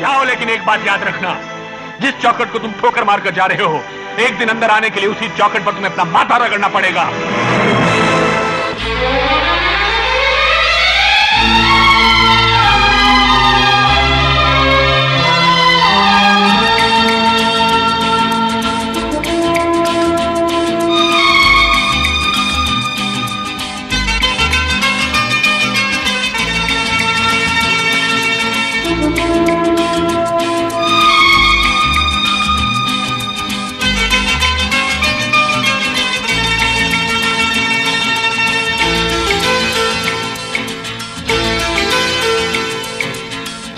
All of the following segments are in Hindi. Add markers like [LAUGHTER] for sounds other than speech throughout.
जाओ, लेकिन एक बात याद रखना। जिस चौकट को तुम ठोकर मारकर जा रहे हो, एक दिन अंदर आने के लिए उसी चौकट पर तुम्हें अपना माथा रगड़ना पड़ेगा।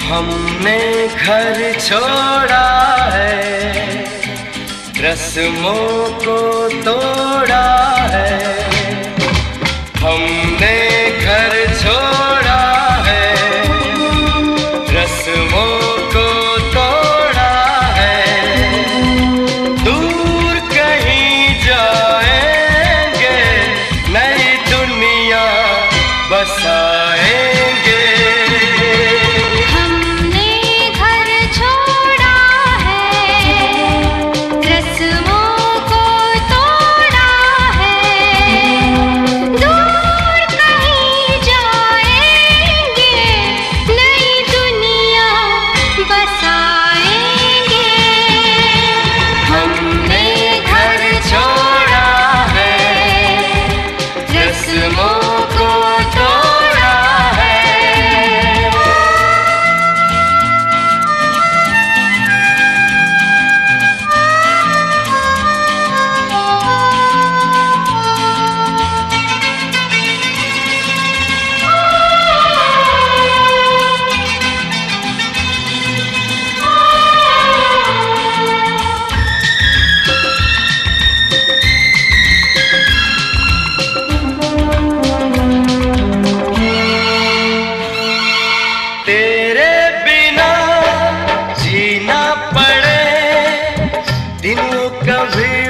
हमने घर छोड़ा है। रस्मों को तोड़ा है।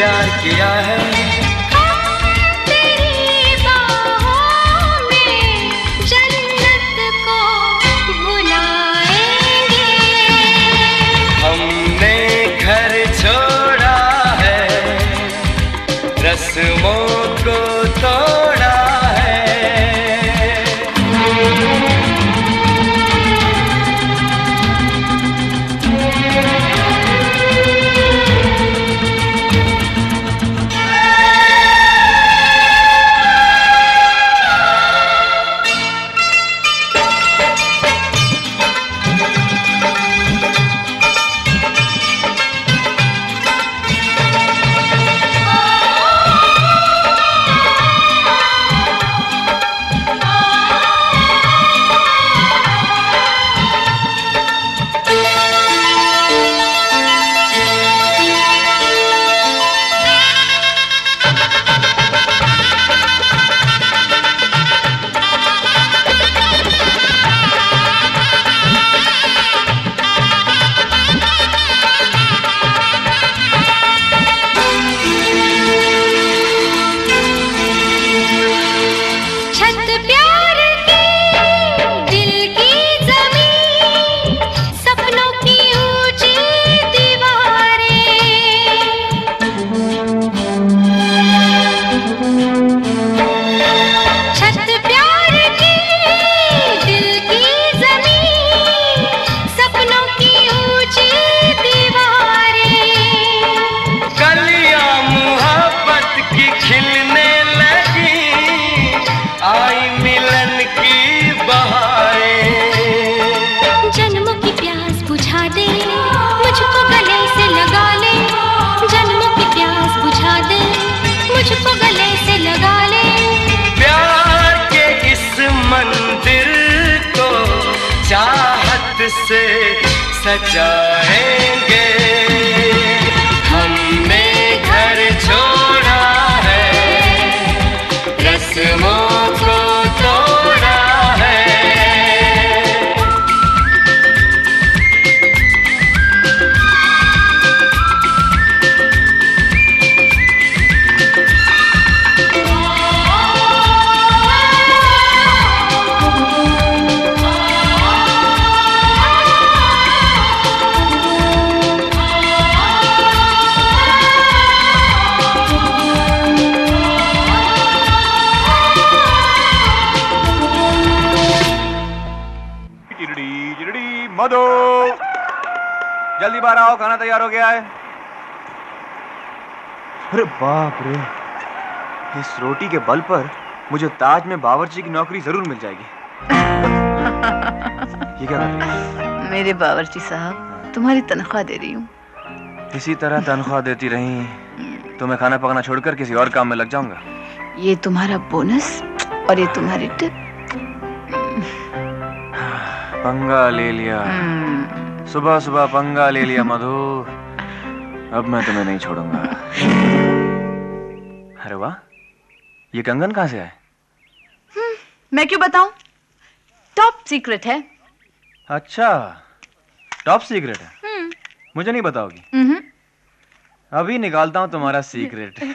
प्यार किया है। सजाएँगे। मधु। जल्दी बाहर आओ खाना तैयार हो गया है। अरे बाप रे इस रोटी के बल पर मुझे ताज में बावर्ची की नौकरी ज़रूर मिल जाएगी। ये क्या कर रही है? मेरे बावर्ची साहब तुम्हारी तनख्वाह दे रही हूँ। इसी तरह तनख्वाह देती रही तो मैं खाना पकाना छोड़कर किसी और काम में लग जाऊँगा। ये तुम्हारा बोनस और ये तुम्हारी टिप। पंगा ले लिया। हम्म, सुबह सुबह पंगा ले लिया मधु अब मैं तुम्हें नहीं छोड़ूँगा। अरे वाह ये कंगन कहाँ से आए? मैं क्यों बताऊँ? टॉप सीक्रेट है। अच्छा टॉप सीक्रेट है? हम्म, मुझे नहीं बताओगी। हम्म, अभी निकालता हूँ तुम्हारा सीक्रेट [LAUGHS]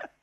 [LAUGHS]